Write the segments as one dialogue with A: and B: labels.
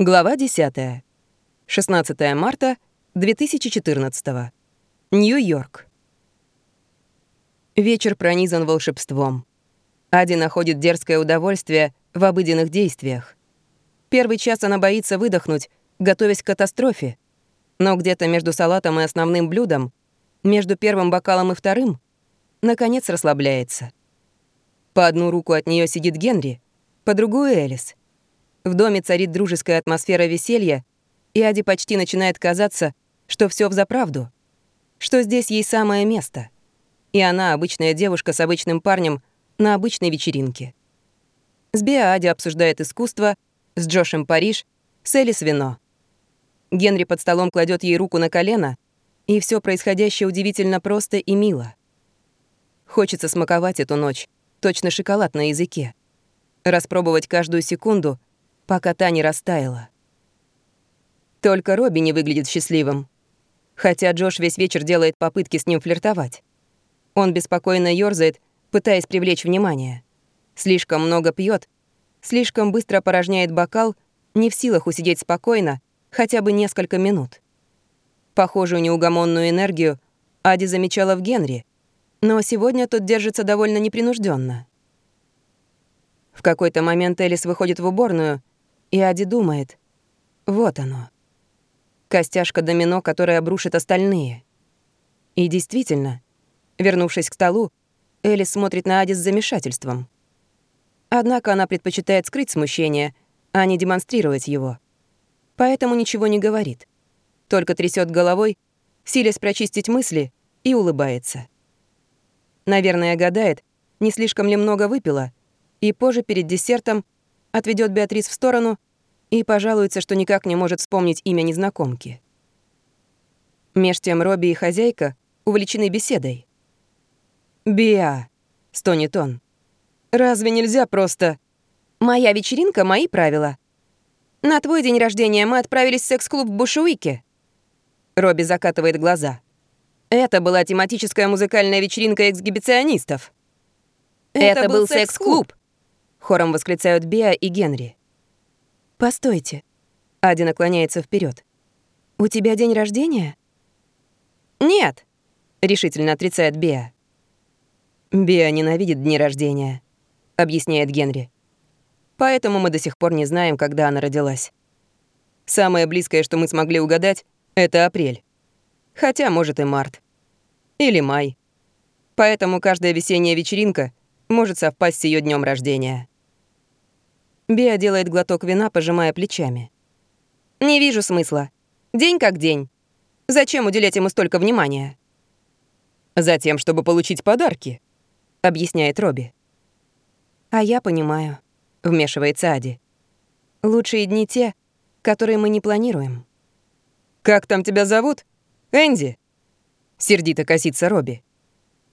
A: Глава 10. 16 марта 2014. Нью-Йорк. Вечер пронизан волшебством. Ади находит дерзкое удовольствие в обыденных действиях. Первый час она боится выдохнуть, готовясь к катастрофе. Но где-то между салатом и основным блюдом, между первым бокалом и вторым, наконец расслабляется. По одну руку от нее сидит Генри, по другую — Элис. В доме царит дружеская атмосфера веселья, и Ади почти начинает казаться, что все взаправду, что здесь ей самое место. И она обычная девушка с обычным парнем на обычной вечеринке. С Беа Ади обсуждает искусство, с Джошем Париж, с Элис вино. Генри под столом кладет ей руку на колено, и все происходящее удивительно просто и мило. Хочется смаковать эту ночь, точно шоколад на языке. Распробовать каждую секунду — пока та не растаяла. Только Робби не выглядит счастливым. Хотя Джош весь вечер делает попытки с ним флиртовать. Он беспокойно ёрзает, пытаясь привлечь внимание. Слишком много пьет, слишком быстро порожняет бокал, не в силах усидеть спокойно хотя бы несколько минут. Похожую неугомонную энергию Ади замечала в Генри, но сегодня тот держится довольно непринужденно. В какой-то момент Элис выходит в уборную и Ади думает, вот оно. Костяшка домино, которая обрушит остальные. И действительно, вернувшись к столу, Элис смотрит на Ади с замешательством. Однако она предпочитает скрыть смущение, а не демонстрировать его. Поэтому ничего не говорит. Только трясет головой, силясь прочистить мысли, и улыбается. Наверное, гадает, не слишком ли много выпила, и позже перед десертом отведет Беатрис в сторону и пожалуется, что никак не может вспомнить имя незнакомки. Меж тем Робби и хозяйка увлечены беседой. «Биа», — стонет он, — «разве нельзя просто...» «Моя вечеринка — мои правила. На твой день рождения мы отправились в секс-клуб в Бушуике». Робби закатывает глаза. «Это была тематическая музыкальная вечеринка эксгибиционистов». «Это, Это был секс-клуб», Хором восклицают Беа и Генри. «Постойте». Ади наклоняется вперед. «У тебя день рождения?» «Нет», — решительно отрицает Беа. «Беа ненавидит дни рождения», — объясняет Генри. «Поэтому мы до сих пор не знаем, когда она родилась. Самое близкое, что мы смогли угадать, — это апрель. Хотя, может, и март. Или май. Поэтому каждая весенняя вечеринка может совпасть с ее днем рождения. Биа делает глоток вина, пожимая плечами. «Не вижу смысла. День как день. Зачем уделять ему столько внимания?» «Затем, чтобы получить подарки», — объясняет Робби. «А я понимаю», — вмешивается Ади. «Лучшие дни те, которые мы не планируем». «Как там тебя зовут? Энди?» Сердито косится Робби.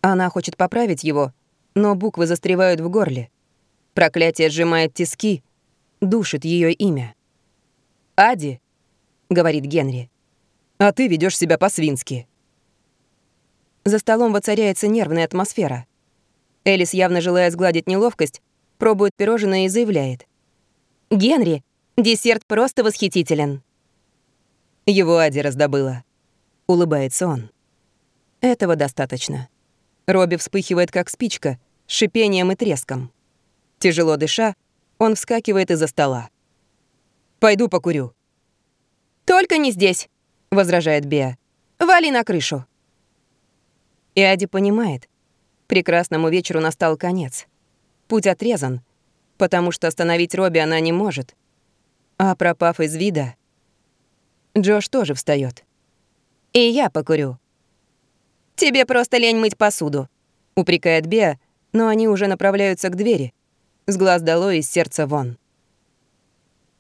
A: Она хочет поправить его, но буквы застревают в горле. Проклятие сжимает тиски, душит ее имя. «Ади», — говорит Генри, — «а ты ведешь себя по-свински». За столом воцаряется нервная атмосфера. Элис, явно желая сгладить неловкость, пробует пирожное и заявляет. «Генри, десерт просто восхитителен». Его Ади раздобыла. Улыбается он. Этого достаточно. Робби вспыхивает, как спичка, шипением и треском. Тяжело дыша, он вскакивает из-за стола. «Пойду покурю». «Только не здесь», — возражает Беа. «Вали на крышу». И Ади понимает. Прекрасному вечеру настал конец. Путь отрезан, потому что остановить Робби она не может. А пропав из вида... Джош тоже встает. «И я покурю». «Тебе просто лень мыть посуду», — упрекает Беа, но они уже направляются к двери. С глаз долой, из сердца вон.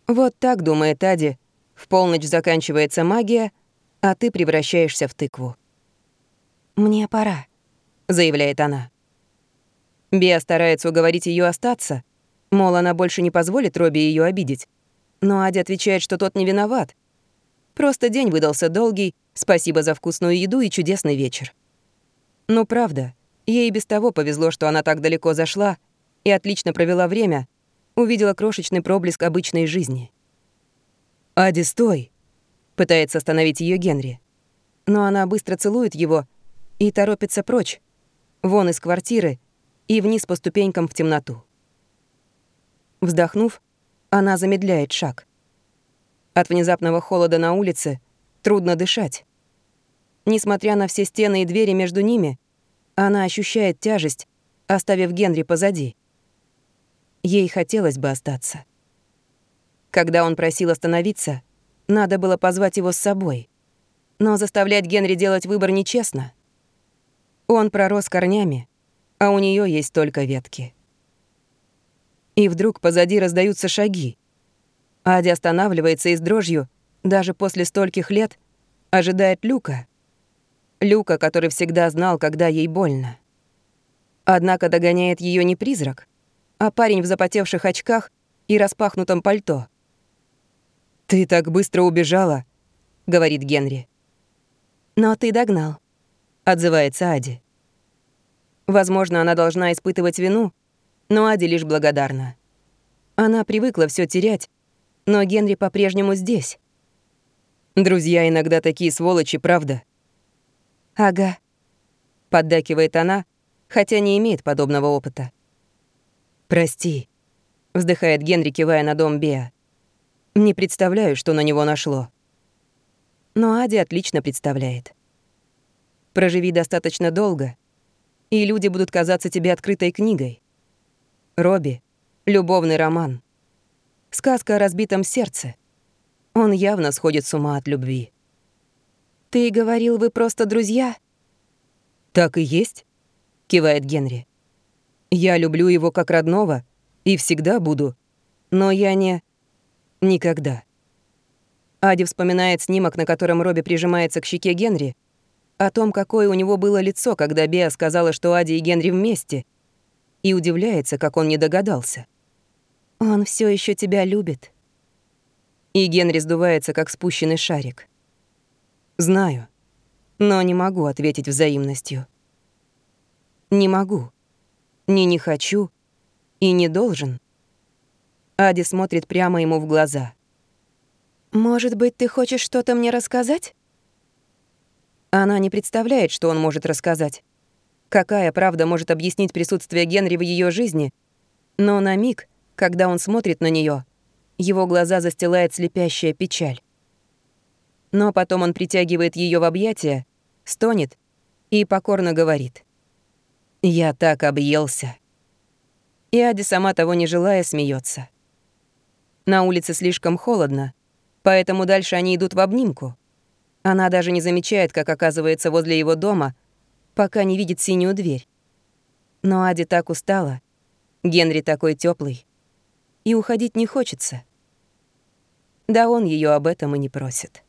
A: Вот так, думает Ади, в полночь заканчивается магия, а ты превращаешься в тыкву. «Мне пора», — заявляет она. Беа старается уговорить ее остаться, мол, она больше не позволит Робби ее обидеть. Но Ади отвечает, что тот не виноват. Просто день выдался долгий, спасибо за вкусную еду и чудесный вечер. Ну, правда, Ей без того повезло, что она так далеко зашла и отлично провела время, увидела крошечный проблеск обычной жизни. «Ади, стой!» — пытается остановить ее Генри. Но она быстро целует его и торопится прочь, вон из квартиры и вниз по ступенькам в темноту. Вздохнув, она замедляет шаг. От внезапного холода на улице трудно дышать. Несмотря на все стены и двери между ними, она ощущает тяжесть, оставив Генри позади. Ей хотелось бы остаться. Когда он просил остановиться, надо было позвать его с собой. Но заставлять Генри делать выбор нечестно. Он пророс корнями, а у нее есть только ветки. И вдруг позади раздаются шаги. Ади останавливается и с дрожью, даже после стольких лет, ожидает Люка. Люка, который всегда знал, когда ей больно. Однако догоняет ее не призрак, а парень в запотевших очках и распахнутом пальто. «Ты так быстро убежала», — говорит Генри. «Но ты догнал», — отзывается Ади. Возможно, она должна испытывать вину, но Ади лишь благодарна. Она привыкла все терять, но Генри по-прежнему здесь. Друзья иногда такие сволочи, правда? «Ага», — поддакивает она, хотя не имеет подобного опыта. «Прости», — вздыхает Генри, кивая на дом Беа. «Не представляю, что на него нашло». Но Ади отлично представляет. Проживи достаточно долго, и люди будут казаться тебе открытой книгой. Робби — любовный роман. Сказка о разбитом сердце. Он явно сходит с ума от любви. «Ты говорил, вы просто друзья?» «Так и есть», — кивает Генри. «Я люблю его как родного и всегда буду, но я не... никогда». Ади вспоминает снимок, на котором Робби прижимается к щеке Генри, о том, какое у него было лицо, когда Беа сказала, что Ади и Генри вместе, и удивляется, как он не догадался. «Он все еще тебя любит». И Генри сдувается, как спущенный шарик. Знаю, но не могу ответить взаимностью. Не могу. Ни не хочу и не должен. Ади смотрит прямо ему в глаза. «Может быть, ты хочешь что-то мне рассказать?» Она не представляет, что он может рассказать. Какая правда может объяснить присутствие Генри в ее жизни? Но на миг, когда он смотрит на нее, его глаза застилает слепящая печаль. Но потом он притягивает ее в объятия, стонет и покорно говорит. «Я так объелся». И Ади, сама того не желая, смеется. На улице слишком холодно, поэтому дальше они идут в обнимку. Она даже не замечает, как оказывается возле его дома, пока не видит синюю дверь. Но Ади так устала, Генри такой теплый, и уходить не хочется. Да он ее об этом и не просит.